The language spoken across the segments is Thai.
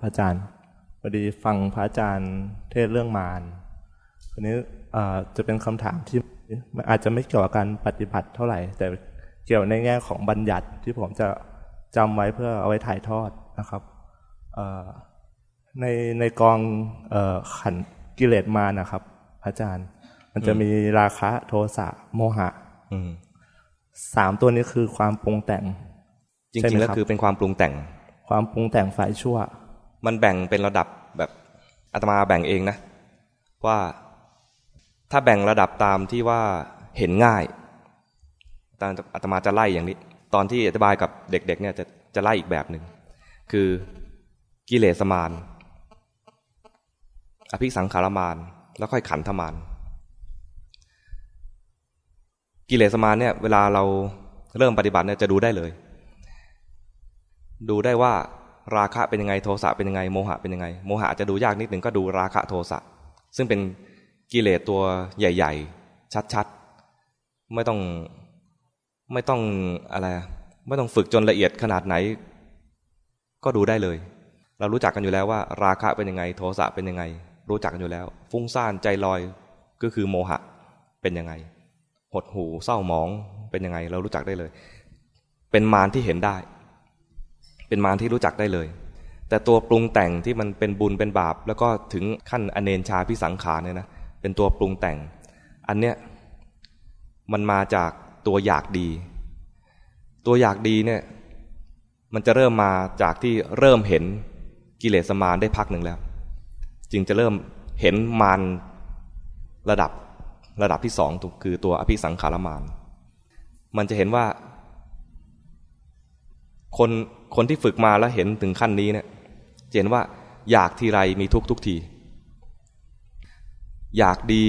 พระอาจารย์พอดีฟังพระอาจารย์เทศเรื่องมารทีนี้จะเป็นคำถามที่อาจจะไม่เกี่ยวกับการปฏิบัติเท่าไหร่ แต่เกี่ยวในแง่ของบัญญัติที่ผมจะจำไว้เพื่อเอาไว้ถ่ายทอดนะครับในในกองขันกิเลสมานะครับอาจารย์ มันจะมีราคะโทสะโมหะสามตัวนี้คือความปรุงแต่ง จริงๆแล้วคือเป็นความปรุงแต่ง ความปรุงแต่งฝ่ายชั่ว มันแบ่งเป็นระดับแบบอาตมาแบ่งเองนะ ว่าถ้าแบ่งระดับตามที่ว่าเห็นง่ายตามอาตมาจะไล่อย่างนี้ ตอนที่อธิบายกับเด็ก ๆ เนี่ยจะจะไล่อีกแบบหนึ่งคือกิเลสมาน อภิสังขารมาน แล้วค่อยขันธมาน กิเลสมานเนี่ยเวลาเราเริ่มปฏิบัติเนี่ยจะดูได้เลย ดูได้ว่า ราคะเป็นยังไงโทสะเป็นยังไงโมหะเป็นยังไง โมหะจะดูยากนิดหนึ่งก็ดูราคะโทสะซึ่งเป็นกิเลสตัวใหญ่ ๆ ชัดๆ ไม่ต้องไม่ต้องอะไรไม่ต้องฝึกจนละเอียดขนาดไหน ก็ดูได้เลย เรารู้จักกันอยู่แล้วว่า ราคะเป็นยังไง โทสะเป็นยังไง รู้จักกันอยู่แล้ว ฟุ้งซ่านใจลอยก็คือโมหะเป็นยังไง หดหูเศร้าหมองเป็นยังไง เรารู้จักได้เลย เป็นมารที่เห็นได้ เป็นมารที่รู้จักได้เลย แต่ตัวปรุงแต่งที่มันเป็นบุญเป็นบาป แล้วก็ถึงขั้นอเนนชาพิสังขารเนี่ยนะเป็นตัวปรุงแต่ง อันเนี้ยมันมาจากตัวอยากดี ตัวอยากดีเนี่ยมันจะเริ่มมาจากที่เริ่มเห็นกิเลสมารได้พักหนึ่งแล้ว จึงจะเริ่มเห็นมารระดับระดับที่สองคือตัวอภิสังขารมารมันจะเห็นว่า คน คนที่ฝึกมาแล้วเห็นถึงขั้นนี้เนี่ยเห็นว่าอยากทีไรมีทุกทุกที อยากดี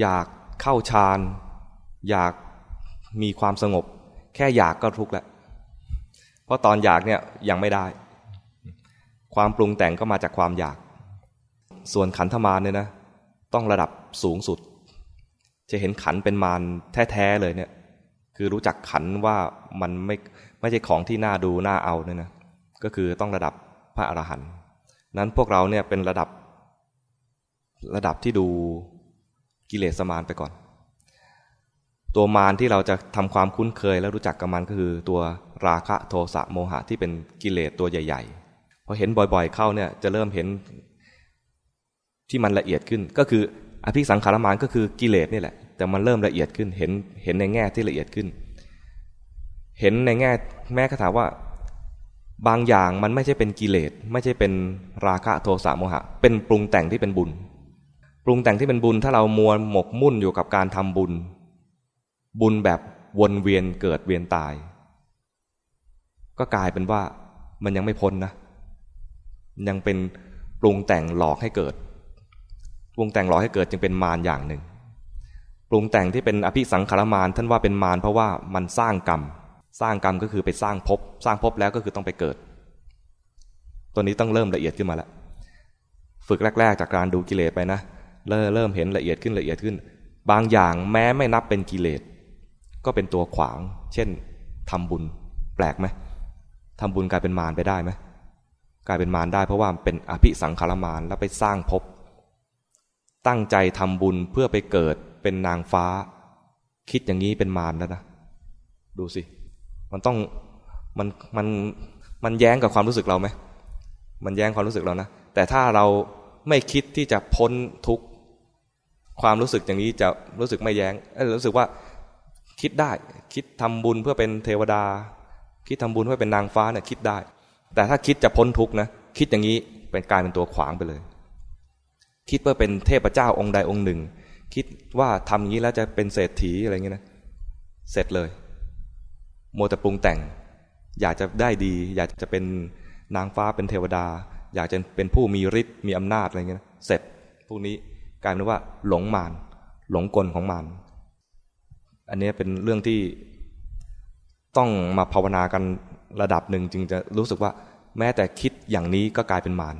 อยากเข้าฌาน อยากมีความสงบ แค่อยากก็ทุกข์แล้วเพราะตอนอยากเนี่ยยังไม่ได้ ความปรุงแต่งก็มาจากความอยาก ส่วนขันธมารเนี่ยนะ ต้องระดับสูงสุด จะเห็นขันเป็นมารแท้ ๆ เลยเนี่ย คือรู้จักขันว่ามันไม่ไม่ใช่ของที่น่าดูน่าเอาเนี่ยนะก็คือต้องระดับพระอรหันต์นั้นพวกเราเนี่ยเป็นระดับระดับที่ดูกิเลสมารไปก่อน ตัวมารที่เราจะทำความคุ้นเคยและรู้จักกับมันก็คือตัวราคะโทสะโมหะที่เป็นกิเลสตัวใหญ่ ๆ พอเห็นบ่อยๆ เข้าเนี่ยจะเริ่มเห็นที่มันละเอียดขึ้นก็คืออภิสังขารมารก็คือกิเลสนี่แหละ แต่มันเริ่มละเอียดขึ้นเห็นเห็นในแง่ที่ละเอียดขึ้น เห็นในแง่แม่คาถาว่า บางอย่างมันไม่ใช่เป็นกิเลสไม่ใช่เป็นราคะโทสะโมหะ เป็นปรุงแต่งที่เป็นบุญ ปรุงแต่งที่เป็นบุญถ้าเรามัวหมกมุ่นอยู่กับการทำบุญ บุญแบบวนเวียนเกิดเวียนตาย ก็กลายเป็นว่ามันยังไม่พ้นนะ ยังเป็นปรุงแต่งหลอกให้เกิด ปรุงแต่งหลอกให้เกิดจึงเป็นมารอย่างหนึ่ง ปรุงแต่งที่เป็นอภิสังขารมารท่านว่าเป็นมารเพราะว่ามันสร้างกรรม สร้างกรรมก็คือไปสร้างภพสร้างภพแล้วก็คือต้องไปเกิด ตัวนี้ต้องเริ่มละเอียดขึ้นมาแล้วฝึกแรก ๆ จากการดูกิเลสไปนะเริ่มเห็นละเอียดขึ้นละเอียดขึ้น บางอย่างแม้ไม่นับเป็นกิเลส ก็เป็นตัวขวาง เช่นทำบุญ แปลกไหมทำบุญกลายเป็นมารไปได้ไหมกลายเป็นมารได้เพราะว่าเป็นอภิสังขารมารแล้วไปสร้างภพตั้งใจทำบุญเพื่อไปเกิด เป็นนางฟ้า คิดอย่างนี้เป็นมารแล้วนะดูสิ มันต้องมันมันมันแย้งกับความรู้สึกเราไหมมันแย้งความรู้สึกเรานะแต่ถ้าเราไม่คิดที่จะพ้นทุกความรู้สึกอย่างนี้จะรู้สึกไม่แย้งรู้สึกว่าคิดได้คิดทำบุญเพื่อเป็นเทวดา คิดทำบุญเพื่อเป็นนางฟ้าเนี่ยคิดได้ แต่ถ้าคิดจะพ้นทุกนะคิดอย่างนี้เป็นกลายเป็นตัวขวางไปเลย คิดเพื่อเป็นเทพเจ้าองค์ใดองค์หนึ่ง คิดว่าทำอย่างนี้แล้วจะเป็นเศรษฐีอะไรเงี้ยนะเสร็จเลยโมแต่ปรุงแต่ง อยากจะได้ดี อยากจะเป็นนางฟ้าเป็นเทวดา อยากจะเป็นผู้มีฤทธิ์มีอำนาจอะไรเงี้ยนะเสร็จพวกนี้กลายเป็นว่า หลงมานหลงกลของมานอันนี้เป็นเรื่องที่ต้องมาภาวนากันระดับหนึ่งจึงจะรู้สึกว่า แม้แต่คิดอย่างนี้ก็กลายเป็นมาร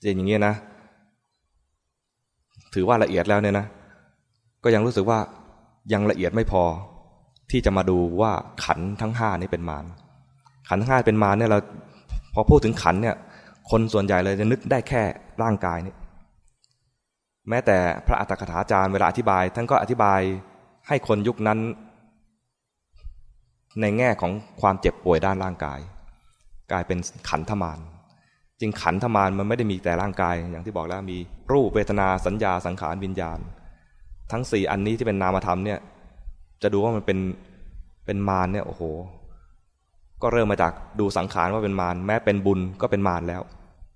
เจนอย่างเงี้ยนะ ถือว่าละเอียดแล้วเนี่ยนะ ก็ยังรู้สึกว่ายังละเอียดไม่พอ ที่จะมาดูว่าขันทั้งห้านี้เป็นมารขันทั้งห้าเป็นมารเนี่ยเราพพอพูดถึงขันเนี่ย คนส่วนใหญ่เลยจะนึกได้แค่ร่างกายนี่แม้แต่พระอัตถกถาจารย์เวลาอธิบาย ท่านก็อธิบายให้คนยุคนั้น ในแง่ของความเจ็บป่วยด้านร่างกาย กลายเป็นขันธมาร จริงขันธมารมันไม่ได้มีแต่ร่างกาย อย่างที่บอกแล้วมีรูปเวทนาสัญญาสังขารวิญญาณ ทั้งสี่อันนี้ที่เป็นนามธรรมเนี่ย จะดูว่ามันเป็นเป็นมารเนี่ยโอ้โห ก็เริ่มมาจากดูสังขารว่าเป็นมารแม้เป็นบุญก็เป็นมารแล้ว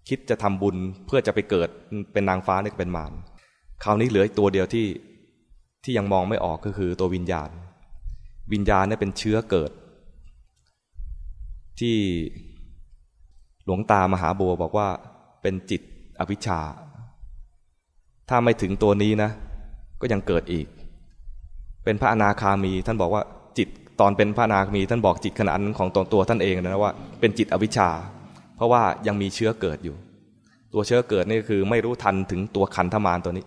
คิดจะทำบุญเพื่อจะไปเกิดเป็นนางฟ้านี่ก็เป็นมารคราวนี้เหลือตัวเดียวที่ที่ยังมองไม่ออกก็คือตัววิญญาณ วิญญาณเนี่ยเป็นเชื้อเกิด ที่ ลวงตามหาบัวบอกว่าเป็นจิตอวิชชา ถ้าไม่ถึงตัวนี้นะ ก็ยังเกิดอีก เป็นพระอนาคามีท่านบอกว่าจิตตอนเป็นพระอนาคามี ท่านบอกจิตขนาดนั้นของตัวตัวท่านเองนะว่าเป็นจิตอวิชชา เพราะว่ายังมีเชื้อเกิดอยู่ ตัวเชื้อเกิดนี่คือไม่รู้ทันถึงตัวขันธมารตัวนี้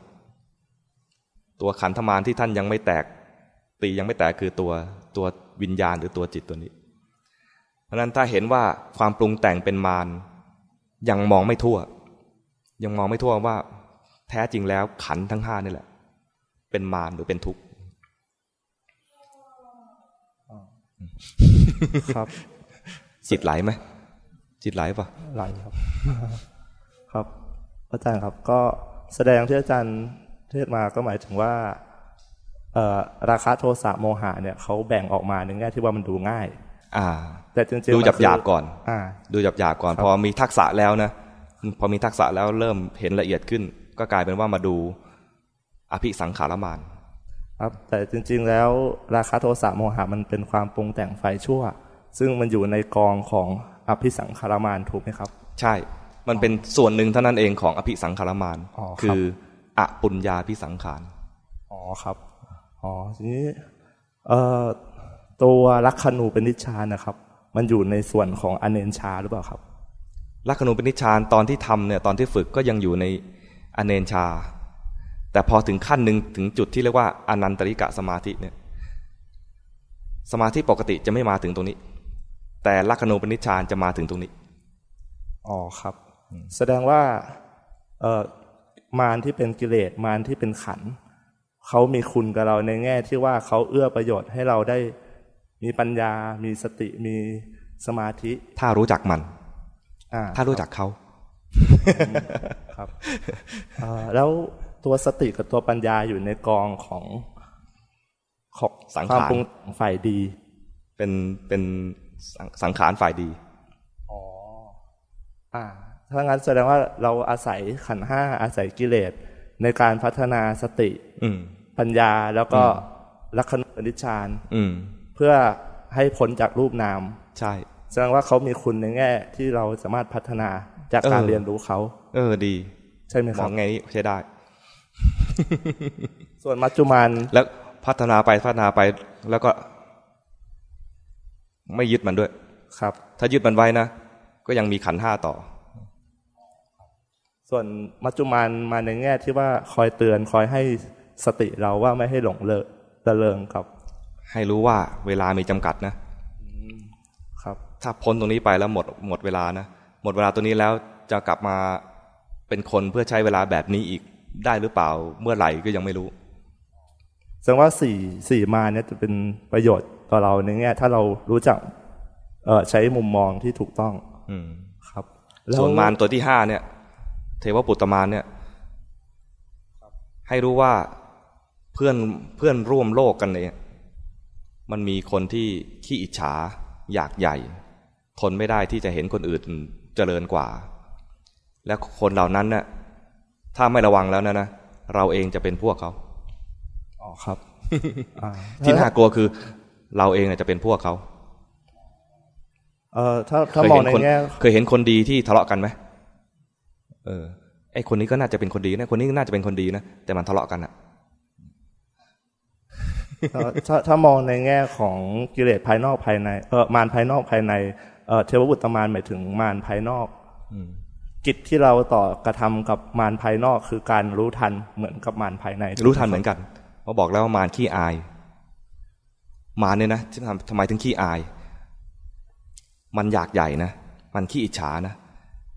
ตัวขันธมารที่ท่านยังไม่แตก ตียังไม่แตกคือตัวตัววิญญาณหรือตัวจิตตัวนี้ เพราะนั้นถ้าเห็นว่าความปรุงแต่งเป็นมารยังมองไม่ทั่ว ยังมองไม่ทั่วว่า แท้จริงแล้วขันทั้งห้านี่แหละ เป็นมารหรือเป็นทุกข์ครับ จิตไหลไหมจิตไหลปะไหลครับ ครับอาจารย์ครับ ก็แสดงที่อาจารย์เทศมาก็หมายถึงว่าเอ่อราคาโทสะโมหะเนี่ยเขาแบ่งออกมาในแง่ที่ว่ามันดูง่ายอ่า แต่จริงๆดูหยาบหยาบๆก่อนอ่าดูหยาบหยาบๆก่อน พอมีทักษะแล้วนะพอมีทักษะแล้วเริ่มเห็นละเอียดขึ้น ก็กลายเป็นว่ามาดูอภิสังขารมานครับแต่จริง ๆ แล้วราคาโทสะโมหะมันเป็นความปรุงแต่งไฟชั่ว ซึ่งมันอยู่ในกองของอภิสังขารมานถูกไหมครับ ใช่ มันเป็นส่วนหนึ่งเท่านั้นเองของอภิสังขารมานอ๋อครับคืออปุญญาพิสังขารอ๋อครับอ๋อทีนี้เอ่อ ตัวลักขณูปนิชฌานนะครับ มันอยู่ในส่วนของอเนนชาหรือเปล่าครับลักขณูปนิชฌานตอนที่ทำเนี่ยตอนที่ฝึกก็ยังอยู่ในอเนนชา แต่พอถึงขั้นหนึ่งถึงจุดที่เรียกว่าอนันตริกะสมาธิเนี่ยสมาธิปกติจะไม่มาถึงตรงนี้ แต่ลักขณูปนิชฌานจะมาถึงตรงนี้อ๋อครับ แสดงว่าเอ่อมารที่เป็นกิเลสมารที่เป็นขันเขามีคุณกับเราในแง่ที่ว่าเขาเอื้อประโยชน์ให้เราได้ มีปัญญา มีสติ มีสมาธิ ถ้ารู้จักมันอ่าถ้ารู้จักเขาครับเอ่อแล้วตัวสติกับตัวปัญญาอยู่ในกองของของสังความขารปรุงฝ่ายดี เป็นเป็นสังสังขารฝ่ายดี อ๋อ อ่า ถ้างั้นแสดงว่าเราอาศัยขันธ์ห้าอาศัยกิเลสในการพัฒนาสติ อืมปัญญาแล้วก็ลักขณปนิชฌานอืมเพื่อให้พ้นจากรูปนามใช่แสดงว่าเขามีคุณในแง่ที่เราสามารถพัฒนาจากการเออเรียนรู้เขา เออดี ใช่ไหมมครัอบงไงนี้ใช้ได้ ส่วนมัจจุมานแล้วพัฒนาไปพัฒนาไปแล้วก็ ไม่ยึดมันด้วย ครับ ถ้ายึดมันไว้นะก็ยังมีขันธ์ห้าต่อ ส่วนมัจจุมานมาในแง่ที่ว่าคอยเตือนคอยให้สติเราว่าไม่ให้หลงเลอะระเริงกับ ให้รู้ว่าเวลามีจำกัดนะครับ ถ้าพ้นตรงนี้ไปแล้วหมดหมดเวลานะหมดเวลาตัวนี้แล้วจะกลับมาเป็นคนเพื่อใช้เวลาแบบนี้อีกได้หรือเปล่าเมื่อไหร่ก็ยังไม่รู้แสดงว่าสี่สี่มาเนี่ยจะเป็นประโยชน์ต่อเราในแง่ถ้าเรารู้จักเอ่อใช้มุมมองที่ถูกต้อง อืมครับแล้วส่วนมารตัวที่ห้าเนี่ย เทวปุตตมารเนี่ย ให้รู้ว่าเพื่อนเพื่อนร่วมโลกกันเนี่ย มันมีคนที่ขี้อิจฉา อยากใหญ่ ทนไม่ได้ที่จะเห็นคนอื่นเจริญกว่า และคนเหล่านั้นเนี่ยถ้าไม่ระวังแล้วนะนะเราเองจะเป็นพวกเขาอ๋อครับอ่าที่น่ากลัวคือ เราเองเนี่ยจะเป็นพวกเขาเอ่อถ้าถ้าเคยมองเห็นในคนแง่เคยเห็นคนดีที่ทะเลาะกันไหมเออไอคนนี้ก็น่าจะเป็นคนดีนะ คนนี้ก็น่าจะเป็นคนดีนะแต่มันทะเลาะกันอะเอ่อ ถ้าถ้ามองในแง่ของกิเลสภายนอกภายในเออมารภายนอกภายในเออเทวบุตรมารหมายถึงมารภายนอกกิจที่เราต่อกระทำกับมารภายนอกคือการรู้ทันเหมือนกับมารภายใน รู้ทันเหมือนกันเพราะบอกแล้วว่ามารขี้อาย มารเนี่ยนะที่ทำทำไมถึงขี้อาย มันอยากใหญ่นะมันขี้อิจฉานะ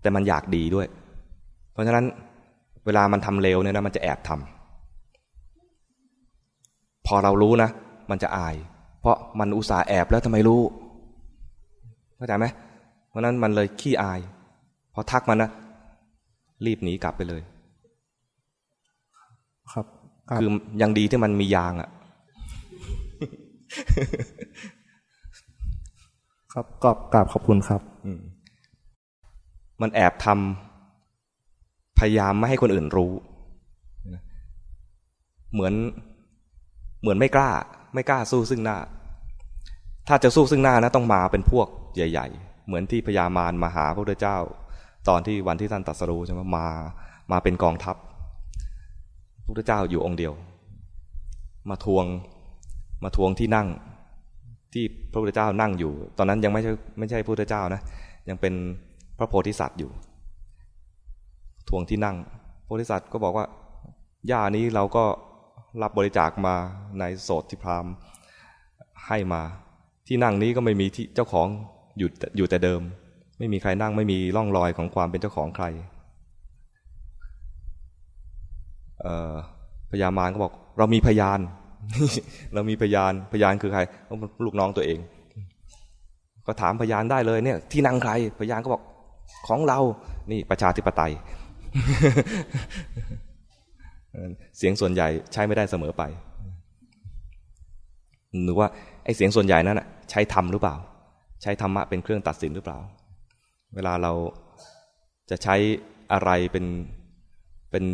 แต่มันอยากดีด้วย เพราะฉะนั้นเวลามันทำเลวเนี่ยนะมันจะแอบทำ พอเรารู้นะ มันจะอาย เพราะมันอุตส่าห์แอบแล้วทำไมรู้เข้าใจไหมเพราะนั้นมันเลยขี้อาย พอทักมันนะรีบหนีกลับไปเลย ครับ คือยังดีที่มันมียางอะ่ะ ครับกรอบกราบขอบคุณครับมันแอบทำพยายามไม่ให้คนอื่นรู้ เหมือน เหมือนไม่กล้า ไม่กล้าสู้ซึ่งหน้า ถ้าจะสู้ซึ่งหน้านะต้องมาเป็นพวกใหญ่ ๆ เหมือนที่พญามารมาหาพระพุทธเจ้า ตอนที่วันที่ท่านตรัสรู้ใช่ไหมมามาเป็นกองทัพพระพุทธเจ้าอยู่องค์เดียว มาทวงมาทวงที่นั่งที่พระพุทธเจ้านั่งอยู่ ตอนนั้นยังไม่ใช่ไม่ใช่พระพุทธเจ้านะ ยังเป็นพระโพธิสัตว์อยู่ ทวงที่นั่ง โพธิสัตว์ก็บอกว่าหญ้านี้เราก็ รับบริจาคมาในโสดที่พรามให้มา ที่นั่งนี้ก็ไม่มีที่เจ้าของอยู่อยู่แต่เดิม ไม่มีใครนั่งไม่มีร่องรอยของความเป็นเจ้าของใครพญามารก็บอก เรามีพยาน เรามีพยานพยานคือใครลูกน้องตัวเอง ก็ถามพยานได้เลยเนี่ย ที่นั่งใคร พยานก็บอกของเรา นี่ประชาธิปไตย เสียงส่วนใหญ่ใช้ไม่ได้เสมอไป หรือว่าไอ้เสียงส่วนใหญ่นั้นใช้ธรรมหรือเปล่า ใช้ธรรมะเป็นเครื่องตัดสินหรือเปล่า เวลาเราจะใช้อะไรเป็นเป็น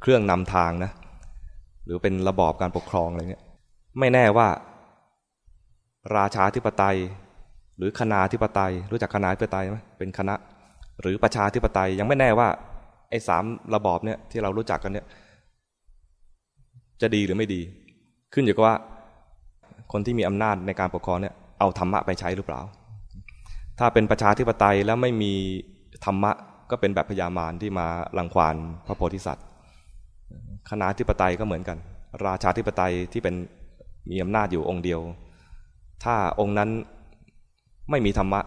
เครื่องนำทางนะ หรือเป็นระบอบการปกครองอะไรเงี้ยไม่แน่ว่า ราชาธิปไตย หรือคณาธิปไตย รู้จักคณาธิปไตยไหมเป็นคณะ หรือประชาธิปไตยยังไม่แน่ว่าไอ้สามระบอบเนี่ยที่เรารู้จักกันเนี่ย จะดีหรือไม่ดี ขึ้นอยู่กับว่า คนที่มีอำนาจในการปกครองเนี่ยเอาธรรมะไปใช้หรือเปล่า ถ้าเป็นประชาธิปไตยแล้วไม่มีธรรมะก็เป็นแบบพญามารที่มาลังควานพระโพธิสัตว์คณะธิปไตยก็เหมือนกัน ราชาธิปไตยที่เป็นมีอำนาจอยู่องค์เดียว ถ้าองค์นั้นไม่มีธรรมะ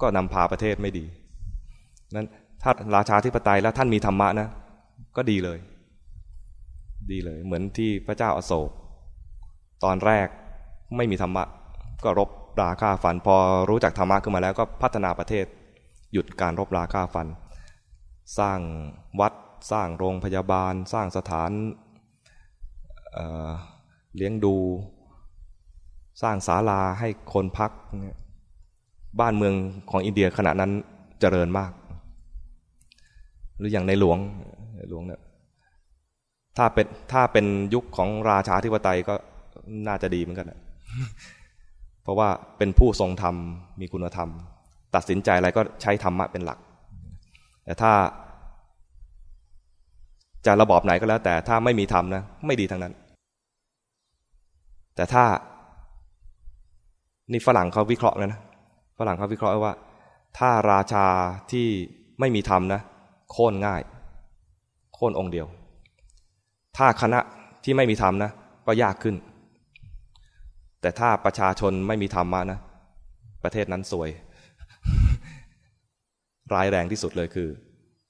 ก็นำพาประเทศไม่ดีนั้นถ้าราชาธิปไตยแล้วท่านมีธรรมะนะ ก็ดีเลย ดีเลย เหมือนที่พระเจ้าอาโศก ตอนแรกไม่มีธรรมะ ก็รบราฆ่าฟัน พอรู้จักธรรมะขึ้นมาแล้วก็พัฒนาประเทศ หยุดการรบราฆ่าฟัน สร้างวัดสร้างโรงพยาบาล สร้างสถานเเลี้ยงดู สร้างศาลาให้คนพัก บ้านเมืองของอินเดียขณะนั้นเจริญมาก หรืออย่างในหลวงหลวงเนี่ย ถ้าเป็นถ้าเป็นยุคของราชาธิปไตยก็น่าจะดีเหมือนกันเพราะว่าเป็นผู้ทรงธรรมมีคุณธรรม ตัดสินใจอะไรก็ใช้ธรรมะเป็นหลัก แต่ถ้า จะระบอบไหนก็แล้ว แต่ถ้าไม่มีธรรมนะไม่ดีทั้งนั้น แต่ถ้า นี่ฝรั่งเขาวิเคราะห์นะฝรั่งเขาวิเคราะห์ว่า ถ้าราชาที่ไม่มีธรรมนะโค่นง่าย โค่นองค์เดียว ถ้าคณะที่ไม่มีธรรมนะ ก็ยากขึ้น แต่ถ้าประชาชนไม่มีธรรมะนะ ประเทศนั้นสวย ร้ายแรงที่สุดเลยคือ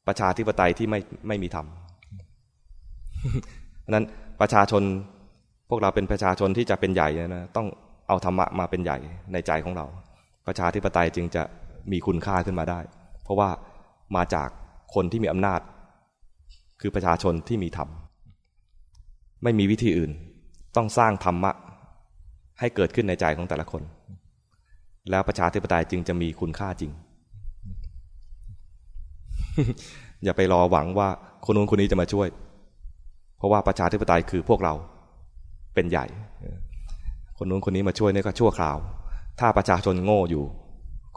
ประชาธิปไตยที่ไม่ไม่มีธรรมนั้นประชาชนพวกเราเป็นประชาชนที่จะเป็นใหญ่นะต้องเอาธรรมะมาเป็นใหญ่ในใจของเรา ประชาธิปไตยจึงจะมีคุณค่าขึ้นมาได้ เพราะว่ามาจากคนที่มีอำนาจ คือประชาชนที่มีธรรม ไม่มีวิธีอื่น ต้องสร้างธรรมะ ให้เกิดขึ้นในใจของแต่ละคน แล้วประชาธิปไตยจึงจะมีคุณค่าจริง อย่าไปรอหวังว่าคนนู้นคนนี้จะมาช่วย เพราะว่าประชาธิปไตยคือพวกเราเป็นใหญ่ คนนู้นคนนี้มาช่วยนี่ก็ชั่วคราว ถ้าประชาชนโง่อยู่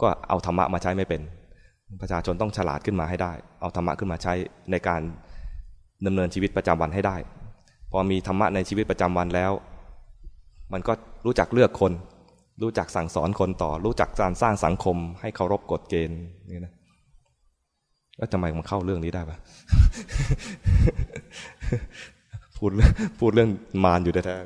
ก็เอาธรรมะมาใช้ไม่เป็น ประชาชนต้องฉลาดขึ้นมาให้ได้ เอาธรรมะขึ้นมาใช้ในการดำเนินชีวิตประจำวันให้ได้ พอมีธรรมะในชีวิตประจำวันแล้ว มันก็รู้จักเลือกคน รู้จักสั่งสอนคนต่อ รู้จักการสร้างสังคม ให้เคารพกฎเกณฑ์นี่นะแล้วทำไมมันเข้าเรื่องนี้ได้ปะพูดพูดเรื่องมารอยู่แท้